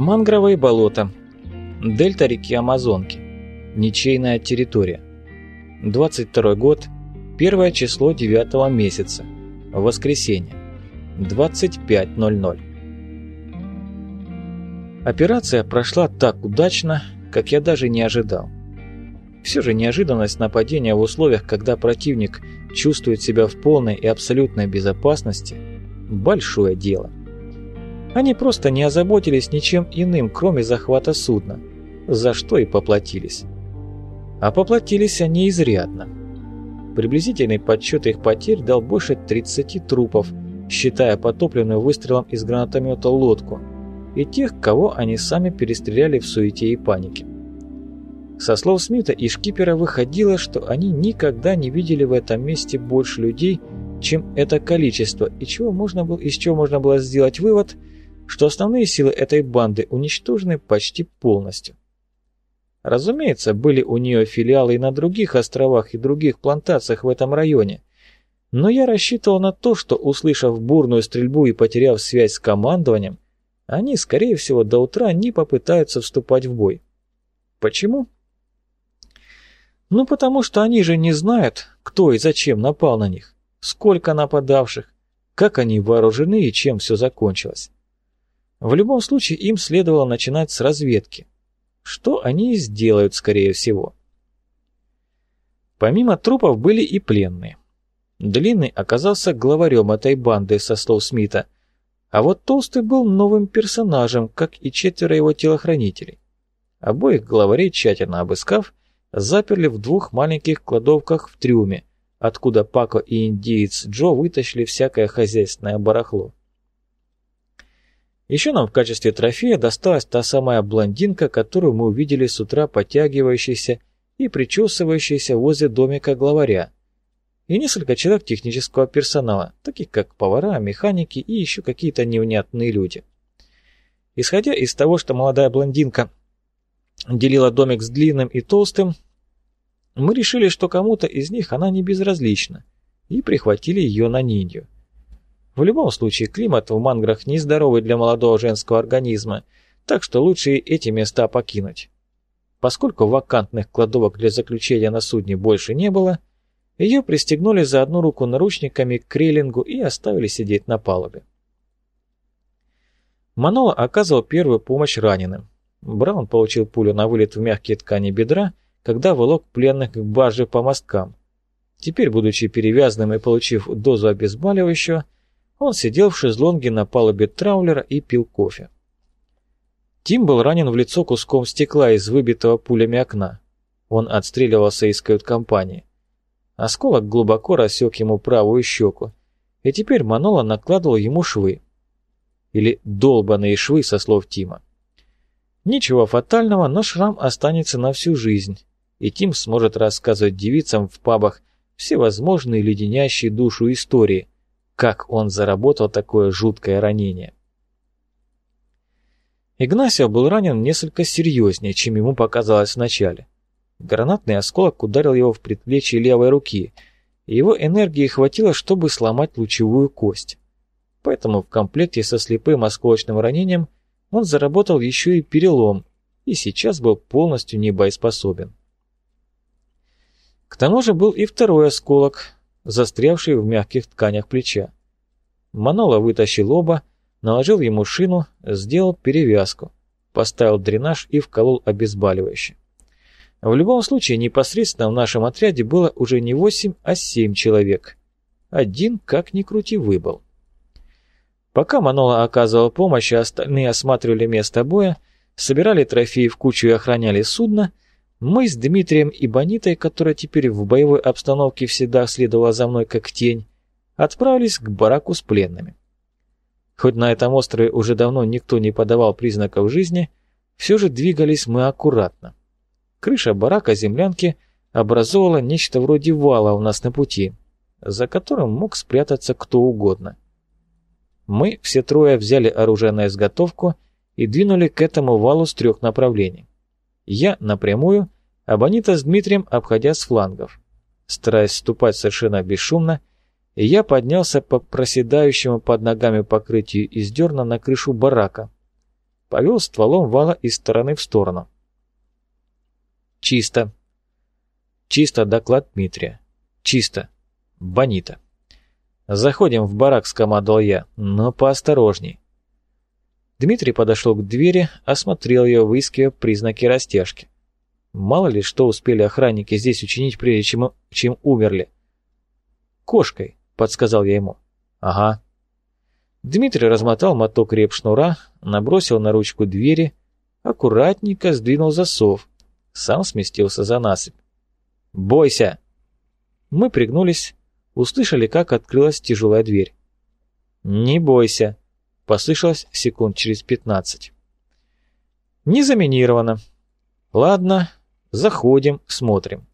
Мангровые болота. Дельта реки Амазонки. Ничейная территория. 22 год. Первое число 9 месяца. Воскресенье. 25.00. Операция прошла так удачно, как я даже не ожидал. Все же неожиданность нападения в условиях, когда противник чувствует себя в полной и абсолютной безопасности – большое дело. Они просто не озаботились ничем иным, кроме захвата судна, за что и поплатились. А поплатились они изрядно. Приблизительный подсчет их потерь дал больше 30 трупов, считая потопленную выстрелом из гранатомета лодку, и тех, кого они сами перестреляли в суете и панике. Со слов Смита и шкипера выходило, что они никогда не видели в этом месте больше людей, чем это количество, и чего можно было, из чего можно было сделать вывод – что основные силы этой банды уничтожены почти полностью. Разумеется, были у нее филиалы и на других островах и других плантациях в этом районе, но я рассчитывал на то, что, услышав бурную стрельбу и потеряв связь с командованием, они, скорее всего, до утра не попытаются вступать в бой. Почему? Ну, потому что они же не знают, кто и зачем напал на них, сколько нападавших, как они вооружены и чем все закончилось. В любом случае им следовало начинать с разведки. Что они и сделают, скорее всего. Помимо трупов были и пленные. Длинный оказался главарем этой банды, со слов Смита, а вот Толстый был новым персонажем, как и четверо его телохранителей. Обоих главарей, тщательно обыскав, заперли в двух маленьких кладовках в трюме, откуда Пако и индиец Джо вытащили всякое хозяйственное барахло. Еще нам в качестве трофея досталась та самая блондинка, которую мы увидели с утра подтягивающейся и причесывающейся возле домика главаря, и несколько человек технического персонала, таких как повара, механики и еще какие-то невнятные люди. Исходя из того, что молодая блондинка делила домик с длинным и толстым, мы решили, что кому-то из них она не безразлична, и прихватили ее на ниндью. В любом случае, климат в манграх нездоровый для молодого женского организма, так что лучше эти места покинуть. Поскольку вакантных кладовок для заключения на судне больше не было, ее пристегнули за одну руку наручниками к рейлингу и оставили сидеть на палубе. Манола оказывал первую помощь раненым. Браун получил пулю на вылет в мягкие ткани бедра, когда волок пленных к барже по мосткам. Теперь, будучи перевязанным и получив дозу обезболивающего, он сидел в шезлонге на палубе траулера и пил кофе. Тим был ранен в лицо куском стекла из выбитого пулями окна. Он отстреливался из кают-компании. Осколок глубоко рассек ему правую щеку, и теперь Манола накладывал ему швы. Или долбаные швы, со слов Тима. Ничего фатального, но шрам останется на всю жизнь, и Тим сможет рассказывать девицам в пабах всевозможные леденящие душу истории, как он заработал такое жуткое ранение. Игнасио был ранен несколько серьезнее, чем ему показалось вначале. Гранатный осколок ударил его в предплечье левой руки, и его энергии хватило, чтобы сломать лучевую кость. Поэтому в комплекте со слепым осколочным ранением он заработал еще и перелом, и сейчас был полностью небоеспособен. К тому же был и второй осколок, застрявший в мягких тканях плеча. Манола вытащил оба, наложил ему шину, сделал перевязку, поставил дренаж и вколол обезболивающее. В любом случае, непосредственно в нашем отряде было уже не восемь, а семь человек. Один, как ни крути, выбыл. Пока Манола оказывал помощь, а остальные осматривали место боя, собирали трофеи в кучу и охраняли судно, мы с Дмитрием и Бонитой, которая теперь в боевой обстановке всегда следовала за мной как тень, отправились к бараку с пленными. Хоть на этом острове уже давно никто не подавал признаков жизни, все же двигались мы аккуратно. Крыша барака землянки образовала нечто вроде вала у нас на пути, за которым мог спрятаться кто угодно. Мы все трое взяли оружие на изготовку и двинули к этому валу с трех направлений. Я напрямую, а Бонита с Дмитрием обходя с флангов. Стараясь ступать совершенно бесшумно, я поднялся по проседающему под ногами покрытию из дерна на крышу барака. повел стволом вала из стороны в сторону. Чисто. Чисто доклад Дмитрия. Чисто. Бонита. Заходим в барак, скомандовал я, но поосторожней. Дмитрий подошел к двери, осмотрел ее, выискивая признаки растяжки. Мало ли, что успели охранники здесь учинить, прежде чем, чем умерли. «Кошкой», — подсказал я ему. «Ага». Дмитрий размотал моток реп-шнура, набросил на ручку двери, аккуратненько сдвинул засов, сам сместился за насыпь. «Бойся!» Мы пригнулись, услышали, как открылась тяжелая дверь. «Не бойся!» — послышалось секунд через пятнадцать. «Не заминировано. Ладно, заходим, смотрим».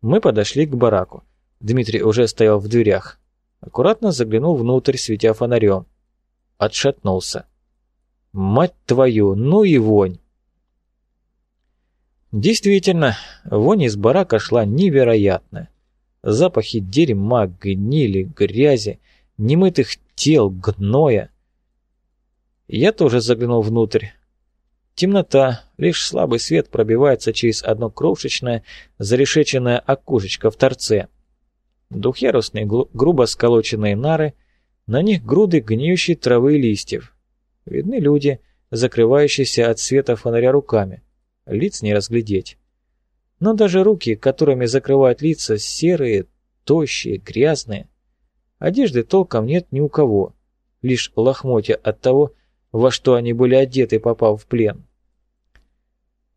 Мы подошли к бараку. Дмитрий уже стоял в дверях. Аккуратно заглянул внутрь, светя фонарем. Отшатнулся. «Мать твою, ну и вонь!» Действительно, вонь из барака шла невероятная. Запахи дерьма, гнили, грязи, немытых тел, гноя. Я тоже заглянул внутрь. Темнота, лишь слабый свет пробивается через одно крошечное, зарешеченное окошечко в торце. Двухъярусные грубо сколоченные нары, на них груды гниющей травы и листьев. Видны люди, закрывающиеся от света фонаря руками. Лиц не разглядеть. Но даже руки, которыми закрывают лица, серые, тощие, грязные. Одежды толком нет ни у кого, лишь лохмотья от того, во что они были одеты, попав в плен.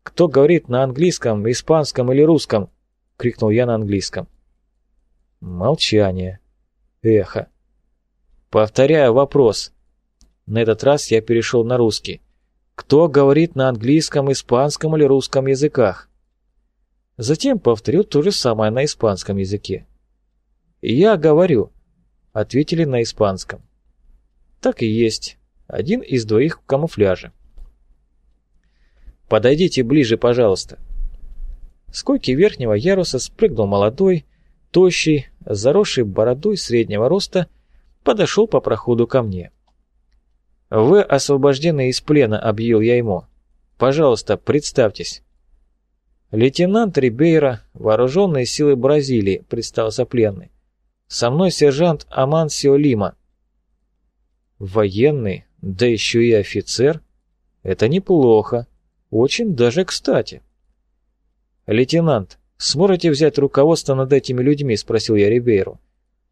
«Кто говорит на английском, испанском или русском?» — крикнул я на английском. Молчание. Эхо. Повторяю вопрос. На этот раз я перешел на русский. Кто говорит на английском, испанском или русском языках? Затем повторил то же самое на испанском языке. «Я говорю», — ответили на испанском. Так и есть. Один из двоих в камуфляже. «Подойдите ближе, пожалуйста». С койки верхнего яруса спрыгнул молодой, тощий, заросший бородой среднего роста, подошел по проходу ко мне. «Вы освобождены из плена», — объявил я ему. «Пожалуйста, представьтесь». «Лейтенант Рибейра, вооруженные силы Бразилии», — представился пленный. «Со мной сержант Амансио Лима». «Военный, да еще и офицер? Это неплохо. Очень даже кстати». «Лейтенант, сможете взять руководство над этими людьми?» — спросил я Рибейру.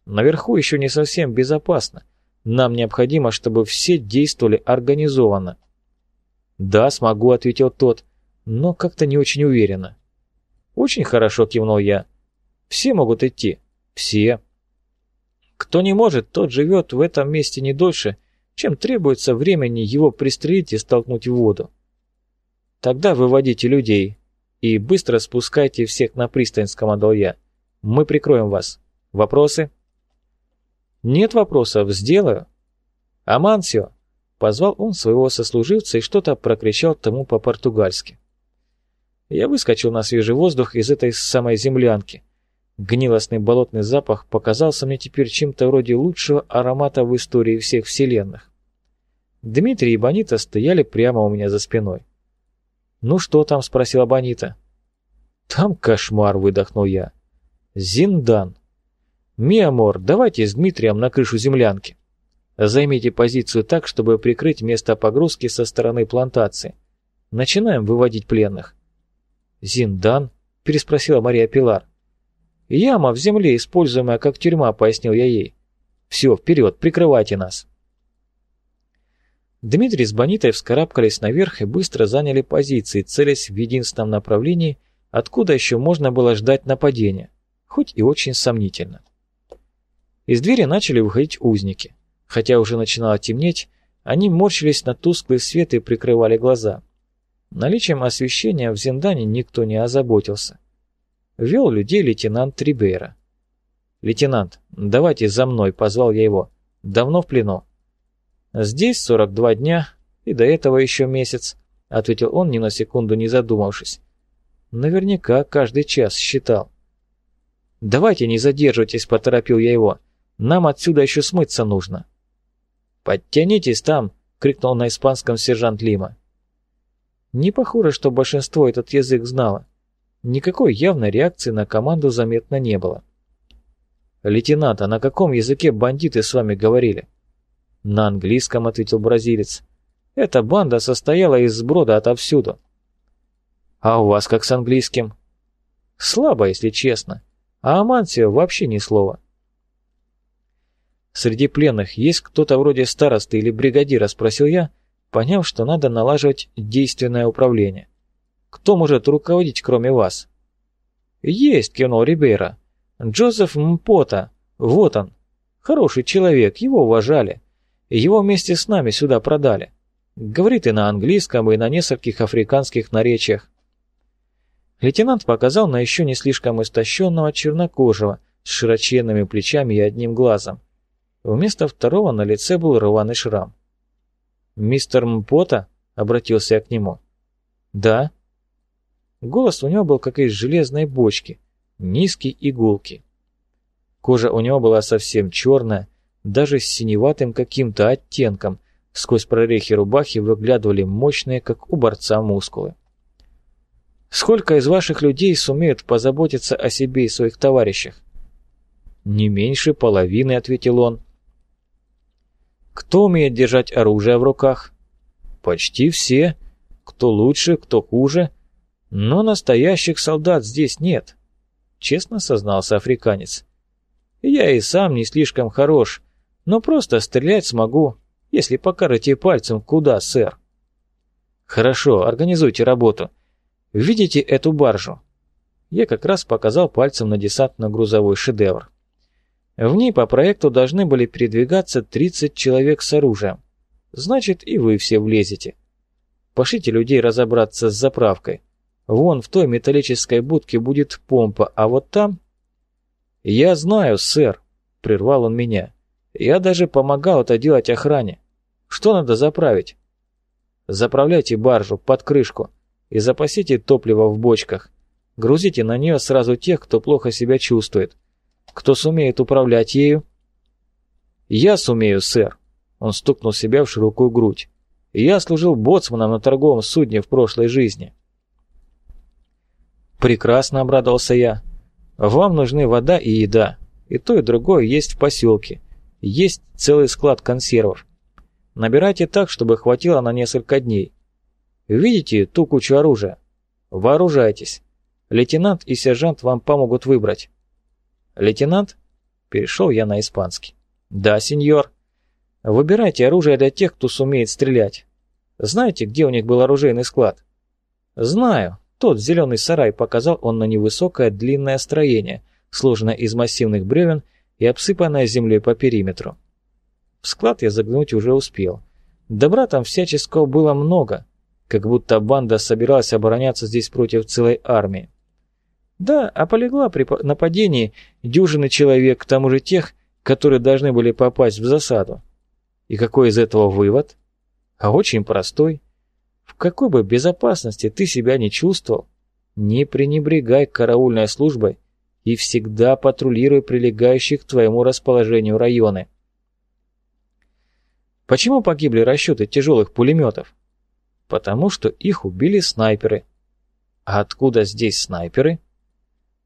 «Наверху еще не совсем безопасно. Нам необходимо, чтобы все действовали организованно». «Да, смогу», — ответил тот но как-то не очень уверенно. «Очень хорошо», — кивнул я. «Все могут идти. Все. Кто не может, тот живет в этом месте не дольше, чем требуется времени его пристрелить и столкнуть в воду. Тогда выводите людей и быстро спускайте всех на пристань, скомандовал я. Мы прикроем вас. Вопросы?» «Нет вопросов, сделаю». «Амансио!» — позвал он своего сослуживца и что-то прокричал тому по-португальски. Я выскочил на свежий воздух из этой самой землянки. Гнилостный болотный запах показался мне теперь чем-то вроде лучшего аромата в истории всех вселенных. Дмитрий и Бонита стояли прямо у меня за спиной. «Ну что там?» — спросила Бонита. «Там кошмар!» — выдохнул я. «Зиндан! Mi amor, давайте с Дмитрием на крышу землянки. Займите позицию так, чтобы прикрыть место погрузки со стороны плантации. Начинаем выводить пленных. «Зиндан?» – переспросила Мария Пилар. «Яма в земле, используемая как тюрьма», – пояснил я ей. «Все, вперед, прикрывайте нас». Дмитрий с Бонитой вскарабкались наверх и быстро заняли позиции, целясь в единственном направлении, откуда еще можно было ждать нападения, хоть и очень сомнительно. Из двери начали выходить узники. Хотя уже начинало темнеть, они морщились на тусклый свет и прикрывали глаза. Наличием освещения в Зиндане никто не озаботился. Вел людей лейтенант Трибейра. «Лейтенант, давайте за мной», — позвал я его. «Давно в плену?» «Здесь 42 дня, и до этого еще месяц», — ответил он, ни на секунду не задумавшись. Наверняка каждый час считал. «Давайте не задерживайтесь», — поторопил я его. «Нам отсюда еще смыться нужно». «Подтянитесь там», — крикнул на испанском сержант Лима. Не похоже, что большинство этот язык знало. Никакой явной реакции на команду заметно не было. «Лейтенант, а на каком языке бандиты с вами говорили?» «На английском», — ответил бразилец. «Эта банда состояла из сброда отовсюду». «А у вас как с английским?» «Слабо, если честно. А Амансио вообще ни слова». «Среди пленных есть кто-то вроде старосты или бригадира?» — спросил я, поняв, что надо налаживать действенное управление. «Кто может руководить, кроме вас?» «Есть», — кивнул Рибейра. «Джозеф Мпота. Вот он. Хороший человек, его уважали. Его вместе с нами сюда продали. Говорит и на английском, и на нескольких африканских наречиях. Лейтенант показал на еще не слишком истощенного чернокожего с широченными плечами и одним глазом. Вместо второго на лице был рваный шрам. «Мистер Мпота?» — обратился я к нему. «Да». Голос у него был как из железной бочки, низкий и гулкий. Кожа у него была совсем черная, даже с синеватым каким-то оттенком, сквозь прорехи рубахи выглядывали мощные, как у борца, мускулы. Сколько из ваших людей сумеют позаботиться о себе и своих товарищах? Не меньше половины, ответил он. Кто умеет держать оружие в руках? Почти все. Кто лучше, кто хуже. Но настоящих солдат здесь нет, честно сознался африканец. Я и сам не слишком хорош, но просто стрелять смогу, если покажете пальцем куда, сэр. Хорошо, организуйте работу. Видите эту баржу? Я как раз показал пальцем на десантно-грузовой шедевр. В ней по проекту должны были передвигаться 30 человек с оружием. Значит, и вы все влезете. Пошлите людей разобраться с заправкой. Вон в той металлической будке будет помпа, а вот там... «Я знаю, сэр», — прервал он меня. «Я даже помогал это делать охране. Что надо заправить?» «Заправляйте баржу под крышку и запасите топливо в бочках. Грузите на нее сразу тех, кто плохо себя чувствует. Кто сумеет управлять ею?» «Я сумею, сэр», — он стукнул себя в широкую грудь. «Я служил боцманом на торговом судне в прошлой жизни». «Прекрасно», — обрадовался я. «Вам нужны вода и еда. И то, и другое есть в поселке. Есть целый склад консервов. Набирайте так, чтобы хватило на несколько дней. Видите ту кучу оружия? Вооружайтесь. Лейтенант и сержант вам помогут выбрать. Лейтенант? Перешел я на испанский. Да, сеньор. Выбирайте оружие для тех, кто сумеет стрелять. Знаете, где у них был оружейный склад? Знаю. Тот зеленый сарай показал он на невысокое длинное строение, сложенное из массивных бревен и обсыпанное землей по периметру. В склад я заглянуть уже успел. Добра там всяческого было много, как будто банда собиралась обороняться здесь против целой армии. Да, а полегла при нападении дюжины человек, к тому же тех, которые должны были попасть в засаду. И какой из этого вывод? А очень простой. В какой бы безопасности ты себя не чувствовал, не пренебрегай караульной службой и всегда патрулируй прилегающие к твоему расположению районы. Почему погибли расчеты тяжелых пулеметов? Потому что их убили снайперы. А откуда здесь снайперы?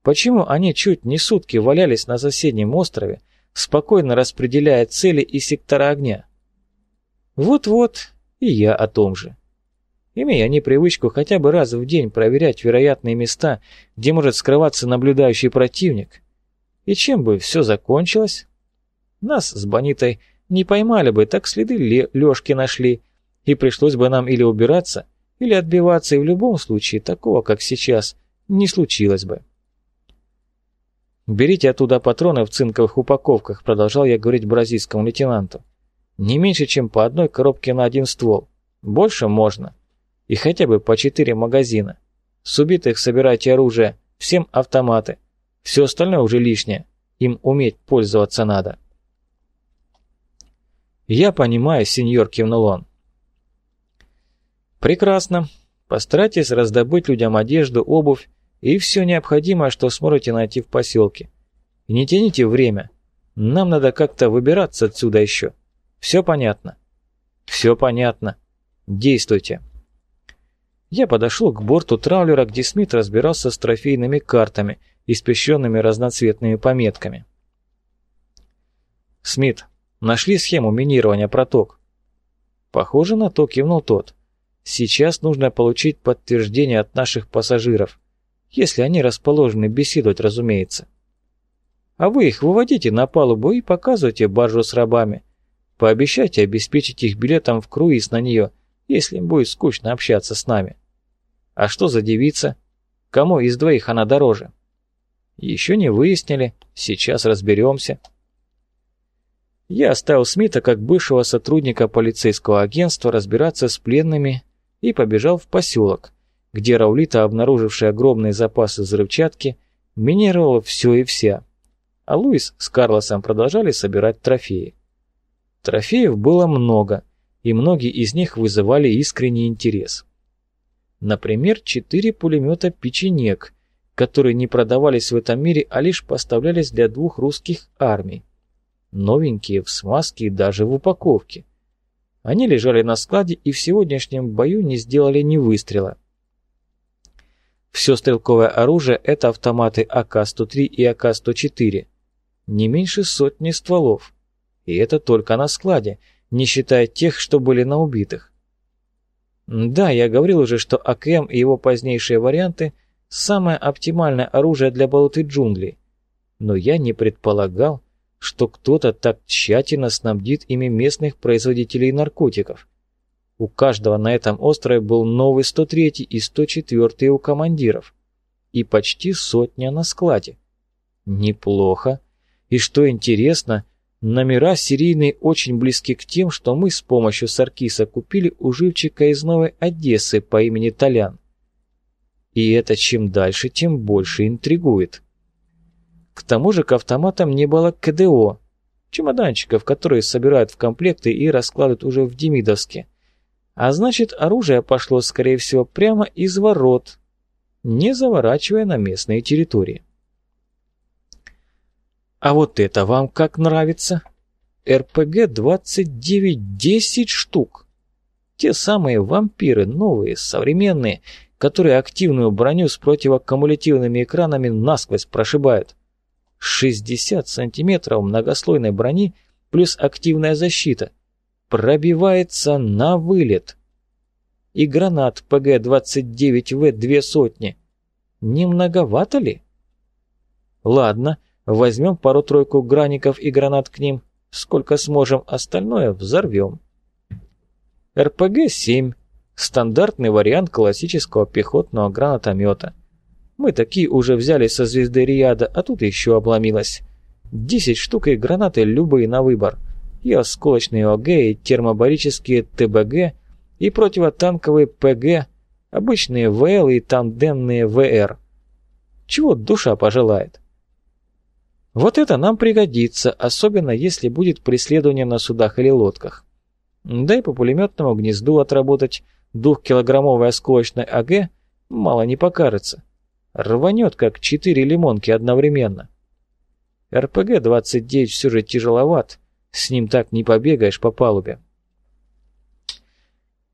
Почему они чуть не сутки валялись на соседнем острове, спокойно распределяя цели и сектора огня? Вот-вот, и я о том же. Имея они привычку хотя бы раз в день проверять вероятные места, где может скрываться наблюдающий противник. И чем бы все закончилось? Нас с Бонитой не поймали бы, так следы Лёшки нашли, и пришлось бы нам или убираться, или отбиваться, и в любом случае такого, как сейчас, не случилось бы. «Берите оттуда патроны в цинковых упаковках», — продолжал я говорить бразильскому лейтенанту. «Не меньше, чем по одной коробке на один ствол. Больше можно. И хотя бы по четыре магазина. С убитых собирайте оружие, всем автоматы. Все остальное уже лишнее. Им уметь пользоваться надо». «Я понимаю, сеньор», — кивнул он. Прекрасно. Постарайтесь раздобыть людям одежду, обувь и все необходимое, что сможете найти в поселке. Не тяните время. Нам надо как-то выбираться отсюда еще. Все понятно? Все понятно. Действуйте. Я подошел к борту траулера, где Смит разбирался с трофейными картами, испещренными разноцветными пометками. «Смит, нашли схему минирования проток?» «Похоже на то», — кивнул тот. «Сейчас нужно получить подтверждение от наших пассажиров, если они расположены беседовать, разумеется. А вы их выводите на палубу и показывайте баржу с рабами. Пообещайте обеспечить их билетом в круиз на нее, если им будет скучно общаться с нами». А что за девица? Кому из двоих она дороже? Еще не выяснили, сейчас разберемся. Я оставил Смита как бывшего сотрудника полицейского агентства разбираться с пленными и побежал в поселок, где Раулита, обнаружившая огромные запасы взрывчатки, минировала все и вся. А Луис с Карлосом продолжали собирать трофеи. Трофеев было много, и многие из них вызывали искренний интерес. Например, четыре пулемета «Печенек», которые не продавались в этом мире, а лишь поставлялись для двух русских армий. Новенькие, в смазке и даже в упаковке. Они лежали на складе и в сегодняшнем бою не сделали ни выстрела. Все стрелковое оружие – это автоматы АК-103 и АК-104. Не меньше сотни стволов. И это только на складе, не считая тех, что были на убитых. Да, я говорил уже, что АКМ и его позднейшие варианты – самое оптимальное оружие для болот и джунглей. Но я не предполагал, что кто-то так тщательно снабдит ими местных производителей наркотиков. У каждого на этом острове был новый 103 и 104 у командиров. И почти сотня на складе. Неплохо. И что интересно, Номера серийные очень близки к тем, что мы с помощью Саркиса купили у живчика из Новой Одессы по имени Толян. И это чем дальше, тем больше интригует. К тому же к автоматам не было КДО, чемоданчиков, которые собирают в комплекты и раскладывают уже в Демидовске. А значит, оружие пошло, скорее всего, прямо из ворот, не заворачивая на местные территории. А вот это вам как нравится? РПГ-29 10 штук. Те самые вампиры, новые, современные, которые активную броню с противокумулятивными экранами насквозь прошибают. 60 сантиметров многослойной брони плюс активная защита. Пробивается на вылет. И гранат ПГ-29В две сотни. Не многовато ли? Ладно, Возьмем пару-тройку граников и гранат к ним. Сколько сможем, остальное взорвем. РПГ-7. Стандартный вариант классического пехотного гранатомета. Мы такие уже взяли со звезды Риада, а тут еще обломилось. Десять штук и гранаты любые на выбор. И осколочные ОГ, и термобарические ТБГ, и противотанковые ПГ, обычные ВЛ и тандемные ВР. Чего душа пожелает. Вот это нам пригодится, особенно если будет преследование на судах или лодках. Да и по пулеметному гнезду отработать двухкилограммовой осколочной АГ мало не покажется. Рванет, как четыре лимонки одновременно. РПГ-29 все же тяжеловат, с ним так не побегаешь по палубе.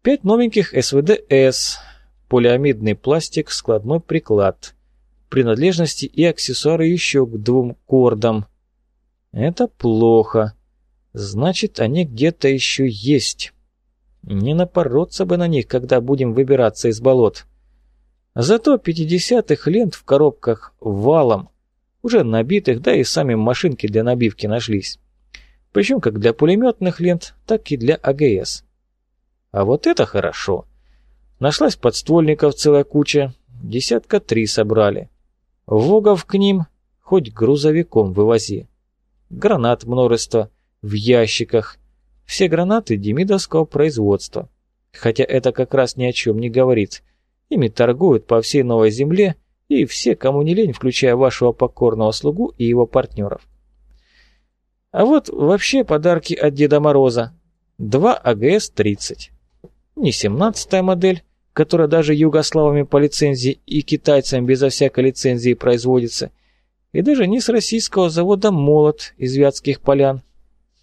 Пять новеньких СВД-С, полиамидный пластик, складной приклад – принадлежности и аксессуары еще к двум кордам. Это плохо. Значит, они где-то еще есть. Не напороться бы на них, когда будем выбираться из болот. Зато 50-х лент в коробках валом, уже набитых, да и сами машинки для набивки нашлись. Причем как для пулеметных лент, так и для АГС. А вот это хорошо. Нашлась подствольников целая куча, десятка три собрали. Вогов к ним хоть грузовиком вывози. Гранат множество, в ящиках. Все гранаты демидовского производства. Хотя это как раз ни о чем не говорит. Ими торгуют по всей Новой Земле и все, кому не лень, включая вашего покорного слугу и его партнеров. А вот вообще подарки от Деда Мороза. Два АГС-30. Не 17-я модель, которая даже югославами по лицензии и китайцам безо всякой лицензии производится, и даже не с российского завода «Молот» из Вятских полян,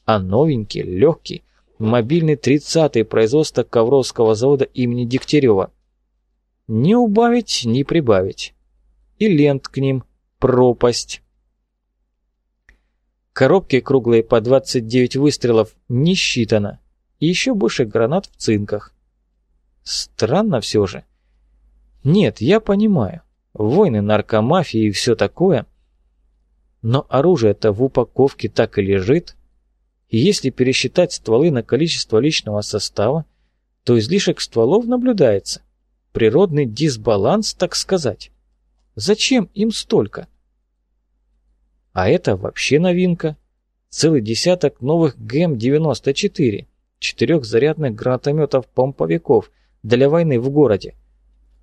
а новенький, легкий, Мобильный 30-й производства Ковровского завода имени Дегтярева. Не убавить, не прибавить. И лент к ним пропасть. Коробки круглые по 29 выстрелов не считано. И еще больше гранат в цинках. Странно все же. Нет, я понимаю. Войны, наркомафии и все такое. Но оружие-то в упаковке так и лежит. И если пересчитать стволы на количество личного состава, то излишек стволов наблюдается. Природный дисбаланс, так сказать. Зачем им столько? А это вообще новинка. Целый десяток новых ГМ-94, четырех зарядных гранатометов-помповиков для войны в городе.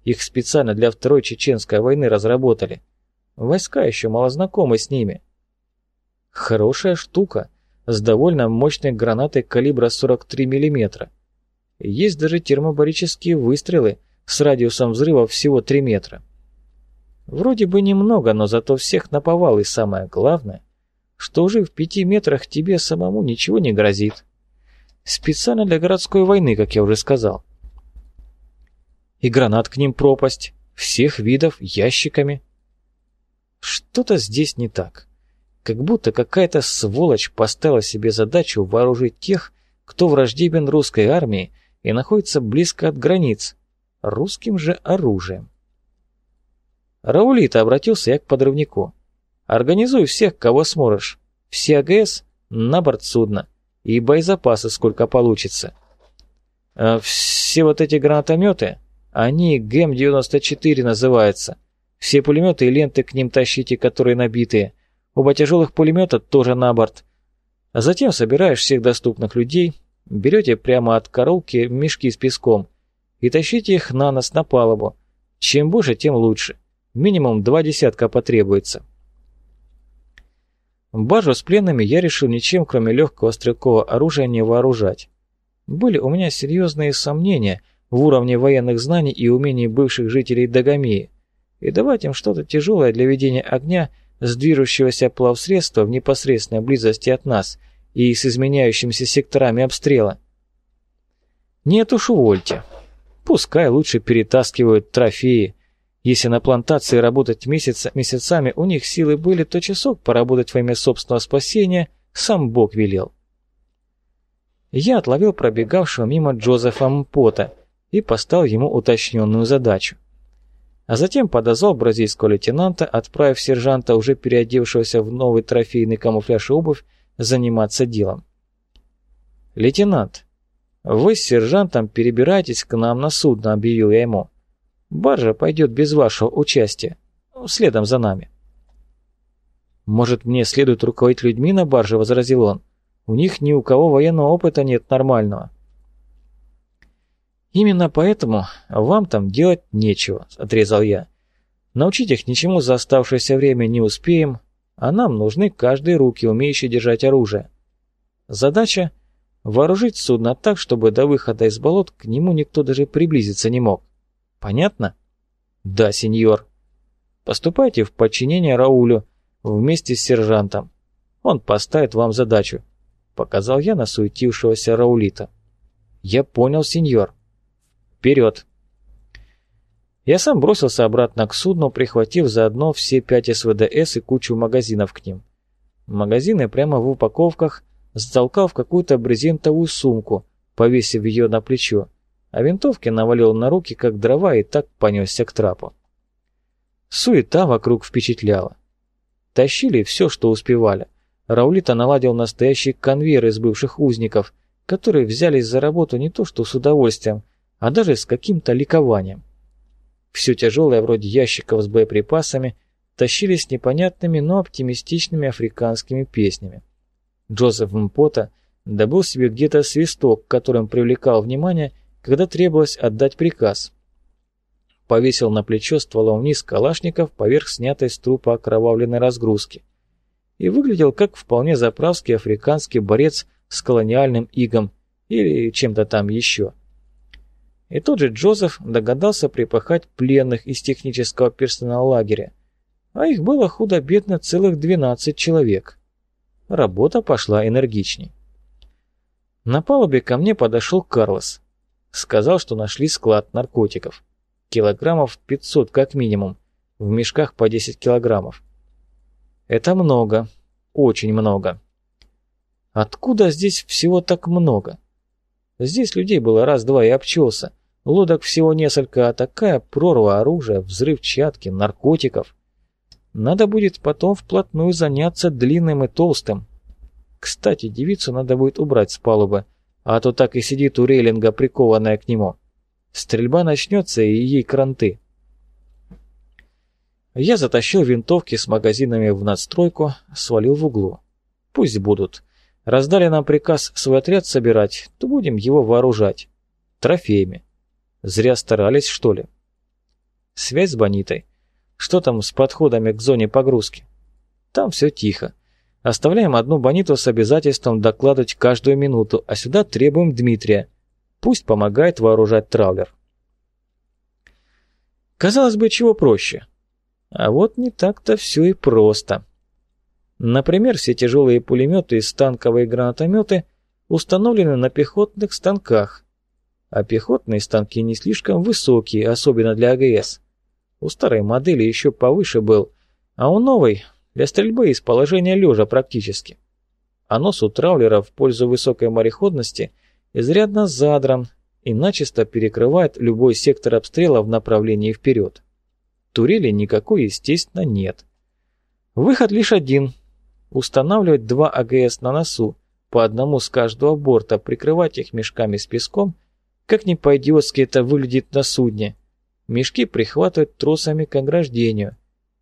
Их специально для Второй Чеченской войны разработали. Войска еще мало знакомы с ними. Хорошая штука, с довольно мощной гранатой калибра 43 мм. Есть даже термобарические выстрелы с радиусом взрыва всего 3 метра. Вроде бы немного, но зато всех наповал, и самое главное, что уже в пяти метрах тебе самому ничего не грозит. Специально для городской войны, как я уже сказал. И гранат к ним пропасть, всех видов, ящиками. Что-то здесь не так. Как будто какая-то сволочь поставила себе задачу вооружить тех, кто враждебен русской армии и находится близко от границ, русским же оружием. Раулита обратился я к подрывнику. «Организуй всех, кого сможешь. Все АГС на борт судна. И боезапасы сколько получится. А все вот эти гранатометы, они ГЭМ-94 называются. Все пулеметы и ленты к ним тащите, которые набитые. Оба тяжелых пулемета тоже на борт. А затем собираешь всех доступных людей, берете прямо от коробки мешки с песком и тащите их на нос на палубу. Чем больше, тем лучше. Минимум два десятка потребуется. Баржу с пленными я решил ничем, кроме легкого стрелкового оружия, не вооружать. Были у меня серьезные сомнения в уровне военных знаний и умений бывших жителей Дагомеи, и давать им что-то тяжелое для ведения огня с движущегося плавсредства в непосредственной близости от нас и с изменяющимися секторами обстрела. Нет уж, увольте. Пускай лучше перетаскивают трофеи, если на плантации работать месяц, месяцами у них силы были, то часок поработать во имя собственного спасения сам Бог велел. Я отловил пробегавшего мимо Джозефа Мпота и поставил ему уточненную задачу. А затем подозвал бразильского лейтенанта, отправив сержанта, уже переодевшегося в новый трофейный камуфляж и обувь, заниматься делом. «Лейтенант, вы с сержантом перебирайтесь к нам на судно», — объявил я ему. Баржа пойдет без вашего участия, следом за нами. «Может, мне следует руководить людьми на барже?» – возразил он. «У них ни у кого военного опыта нет нормального». «Именно поэтому вам там делать нечего», – отрезал я. «Научить их ничему за оставшееся время не успеем, а нам нужны каждые руки, умеющие держать оружие. Задача – вооружить судно так, чтобы до выхода из болот к нему никто даже приблизиться не мог. Понятно? Да, сеньор. Поступайте в подчинение Раулю вместе с сержантом. Он поставит вам задачу. Показал я на суетившегося Раулита. Я понял, сеньор. Вперед. Я сам бросился обратно к судну, прихватив заодно все пять СВДС и кучу магазинов к ним. Магазины прямо в упаковках затолкал какую-то брезентовую сумку, повесив ее на плечо а винтовки навалил на руки, как дрова, и так понесся к трапу. Суета вокруг впечатляла. Тащили все, что успевали. Раулита наладил настоящий конвейер из бывших узников, которые взялись за работу не то что с удовольствием, а даже с каким-то ликованием. Все тяжелое, вроде ящиков с боеприпасами, тащили с непонятными, но оптимистичными африканскими песнями. Джозеф Мпота добыл себе где-то свисток, которым привлекал внимание когда требовалось отдать приказ. Повесил на плечо стволом вниз калашников поверх снятой с трупа окровавленной разгрузки. И выглядел как вполне заправский африканский борец с колониальным игом или чем-то там еще. И тот же Джозеф догадался припахать пленных из технического персонала лагеря, а их было худо-бедно целых 12 человек. Работа пошла энергичней. На палубе ко мне подошел Карлос. Сказал, что нашли склад наркотиков. Килограммов 500 как минимум, в мешках по 10 килограммов. Это много, очень много. Откуда здесь всего так много? Здесь людей было раз-два и обчелся. Лодок всего несколько, а такая прорва оружия, взрывчатки, наркотиков. Надо будет потом вплотную заняться длинным и толстым. Кстати, девицу надо будет убрать с палубы, а то так и сидит у рейлинга, прикованная к нему. Стрельба начнется, и ей кранты. Я затащил винтовки с магазинами в надстройку, свалил в углу. Пусть будут. Раздали нам приказ свой отряд собирать, то будем его вооружать. Трофеями. Зря старались, что ли? Связь с Бонитой. Что там с подходами к зоне погрузки? Там все тихо. Оставляем одну Бониту с обязательством докладывать каждую минуту, а сюда требуем Дмитрия. Пусть помогает вооружать траулер. Казалось бы, чего проще. А вот не так-то все и просто. Например, все тяжелые пулеметы и станковые гранатометы установлены на пехотных станках, а пехотные станки не слишком высокие, особенно для АГС. У старой модели еще повыше был, а у новой для стрельбы из положения лежа практически. А нос у траулера в пользу высокой мореходности изрядно задран и начисто перекрывает любой сектор обстрела в направлении вперед. Турели никакой, естественно, нет. Выход лишь один устанавливать два АГС на носу, по одному с каждого борта, прикрывать их мешками с песком, как ни по-идиотски это выглядит на судне. Мешки прихватывать тросами к ограждению,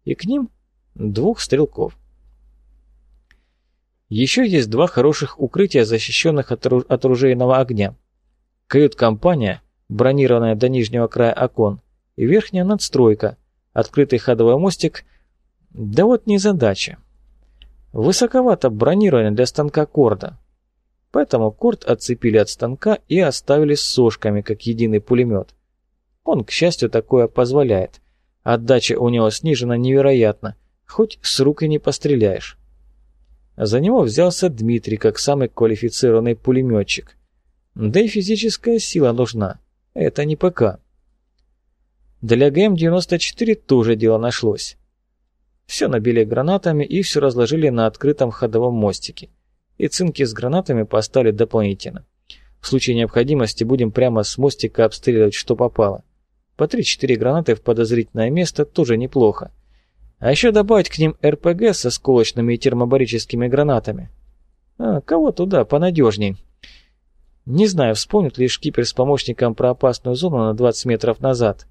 и к ним двух стрелков. Еще есть два хороших укрытия, защищенных от, от оружейного огня. Кают-компания, бронированная до нижнего края окон, и верхняя надстройка, открытый ходовой мостик. Да вот не задача. Высоковато бронирование для станка Корда. Поэтому Корд отцепили от станка и оставили с сошками, как единый пулемет. Он, к счастью, такое позволяет. Отдача у него снижена невероятно, хоть с рук и не постреляешь. За него взялся Дмитрий, как самый квалифицированный пулеметчик. Да и физическая сила нужна. Это не ПК. Для ГМ-94 тоже дело нашлось. Все набили гранатами и все разложили на открытом ходовом мостике. И цинки с гранатами поставили дополнительно. В случае необходимости будем прямо с мостика обстреливать, что попало. По 3-4 гранаты в подозрительное место тоже неплохо. А еще добавить к ним РПГ со сколочными и термобарическими гранатами. А, кого туда понадежней? Не знаю, вспомнит ли шкипер с помощником про опасную зону на 20 метров назад.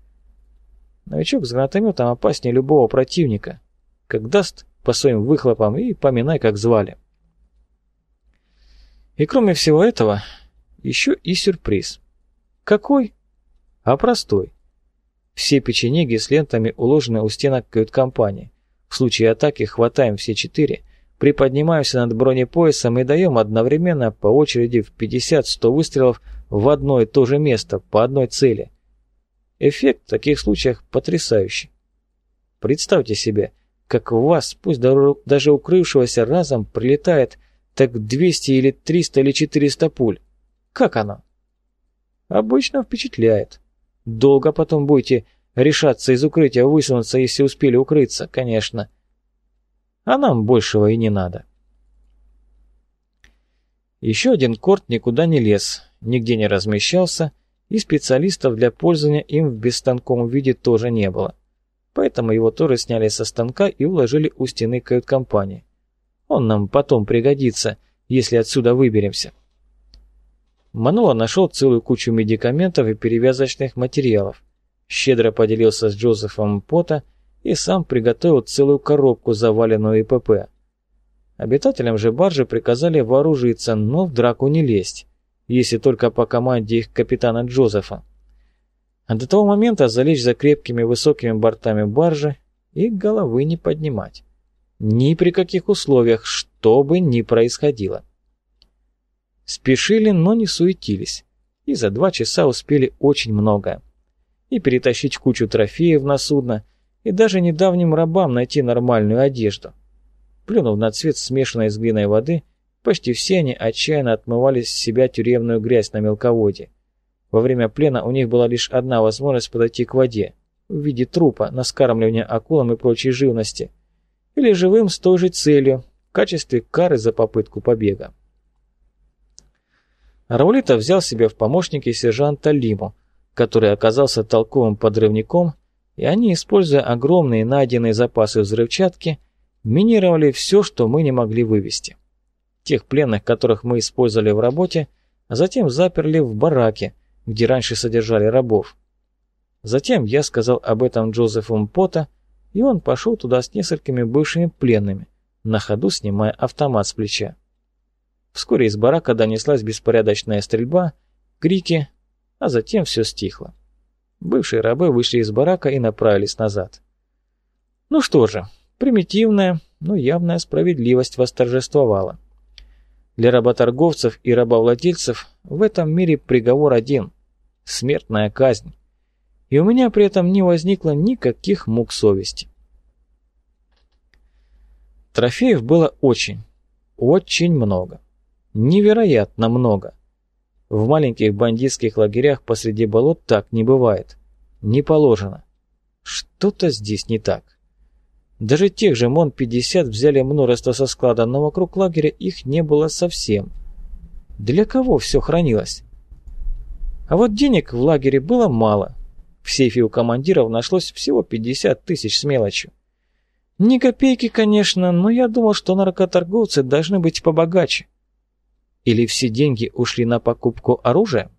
Новичок с гранатометом опаснее любого противника как даст по своим выхлопам и поминай, как звали. И кроме всего этого, еще и сюрприз. Какой? А простой. Все печенеги с лентами уложены у стенок кают-компании. В случае атаки хватаем все четыре, приподнимаемся над бронепоясом и даем одновременно по очереди в 50-100 выстрелов в одно и то же место, по одной цели. Эффект в таких случаях потрясающий. Представьте себе, как в вас, пусть даже укрывшегося разом, прилетает так 200 или 300 или 400 пуль. Как оно? Обычно впечатляет. Долго потом будете решаться из укрытия высунуться, если успели укрыться, конечно. А нам большего и не надо. Еще один корт никуда не лез, нигде не размещался, и специалистов для пользования им в бесстанковом виде тоже не было поэтому его тоже сняли со станка и уложили у стены кают-компании. Он нам потом пригодится, если отсюда выберемся. Манула нашел целую кучу медикаментов и перевязочных материалов, щедро поделился с Джозефом Пота и сам приготовил целую коробку, заваленную ИПП. Обитателям же баржи приказали вооружиться, но в драку не лезть, если только по команде их капитана Джозефа а до того момента залечь за крепкими высокими бортами баржи и головы не поднимать. Ни при каких условиях, что бы ни происходило. Спешили, но не суетились, и за два часа успели очень многое. И перетащить кучу трофеев на судно, и даже недавним рабам найти нормальную одежду. Плюнув на цвет смешанной с глиной воды, почти все они отчаянно отмывали с себя тюремную грязь на мелководье. Во время плена у них была лишь одна возможность подойти к воде в виде трупа на скармливание акулам и прочей живности, или живым с той же целью, в качестве кары за попытку побега. Раулита взял себе в помощники сержанта Лиму, который оказался толковым подрывником, и они, используя огромные найденные запасы взрывчатки, минировали все, что мы не могли вывести. Тех пленных, которых мы использовали в работе, а затем заперли в бараке, где раньше содержали рабов. Затем я сказал об этом Джозефу Мпота, и он пошел туда с несколькими бывшими пленными, на ходу снимая автомат с плеча. Вскоре из барака донеслась беспорядочная стрельба, крики, а затем все стихло. Бывшие рабы вышли из барака и направились назад. Ну что же, примитивная, но явная справедливость восторжествовала. Для работорговцев и рабовладельцев в этом мире приговор один – смертная казнь. И у меня при этом не возникло никаких мук совести. Трофеев было очень, очень много. Невероятно много. В маленьких бандитских лагерях посреди болот так не бывает. Не положено. Что-то здесь не так. Даже тех же МОН-50 взяли множество со склада, но вокруг лагеря их не было совсем. Для кого все хранилось? А вот денег в лагере было мало. В сейфе у командиров нашлось всего 50 тысяч с мелочью. Ни копейки, конечно, но я думал, что наркоторговцы должны быть побогаче. Или все деньги ушли на покупку оружия?